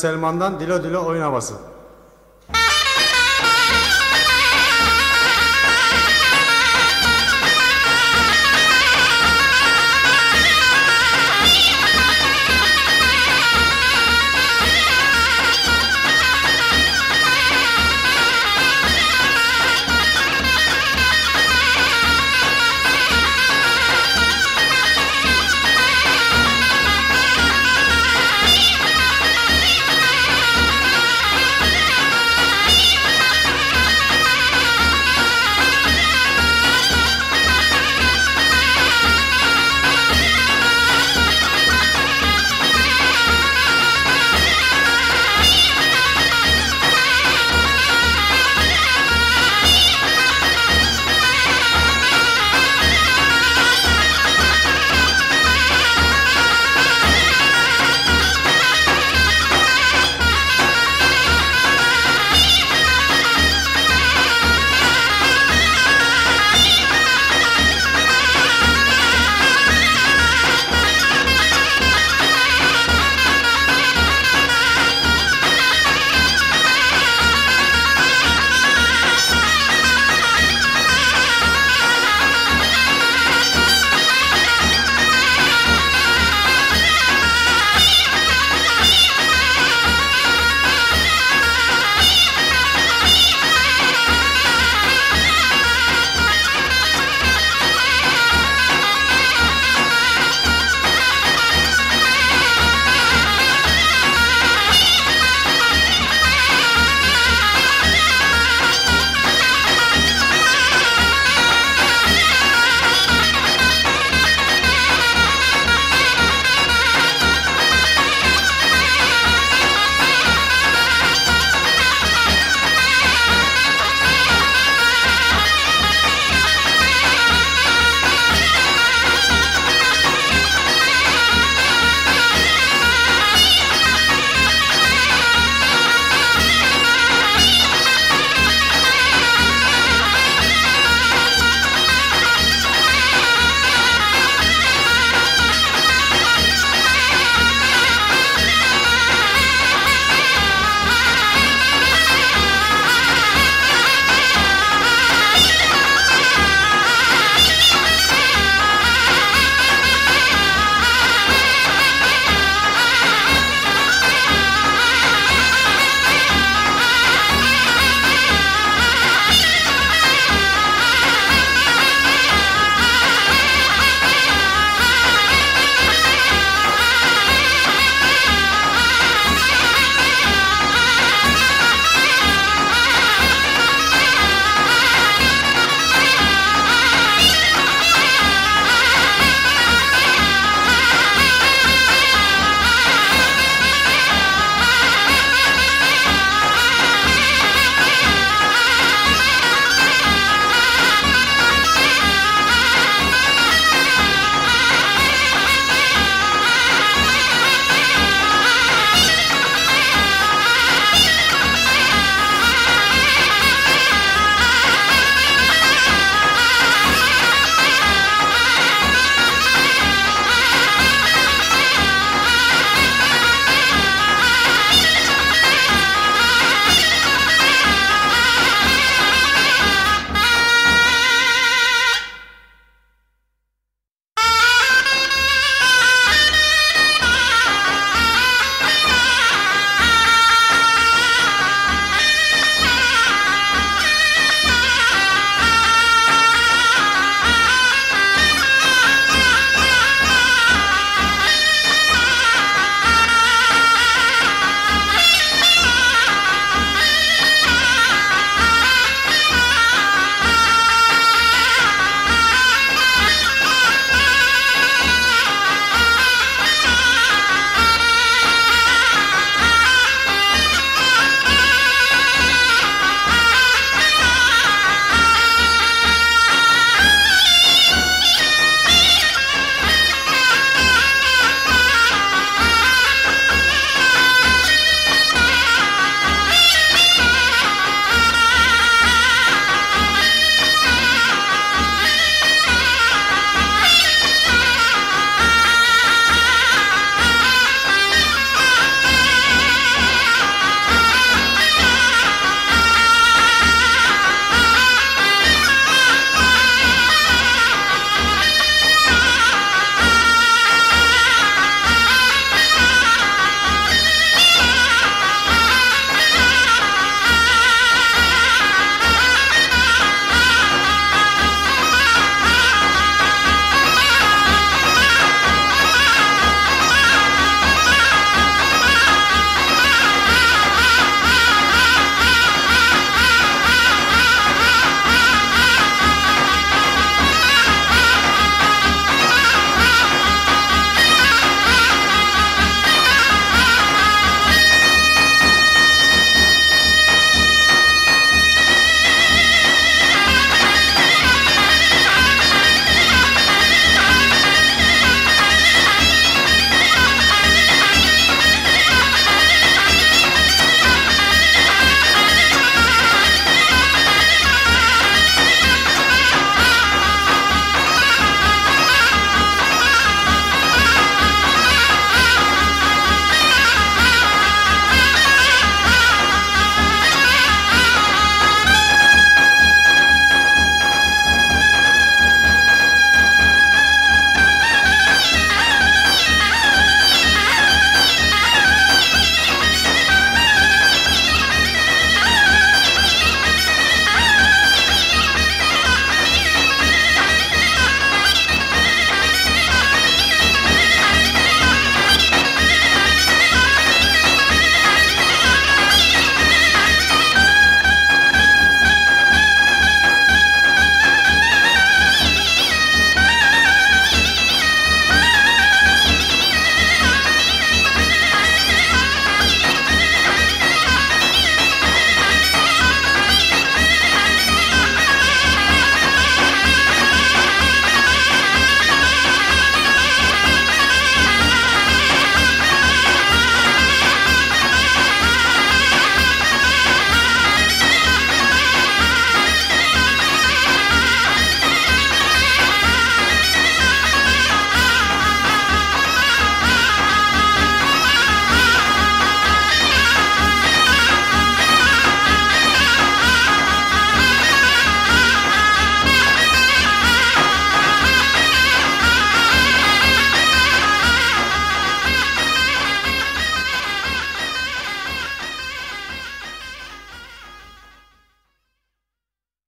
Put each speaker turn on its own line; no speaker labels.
Selman'dan Dilo Dilo oyun havası.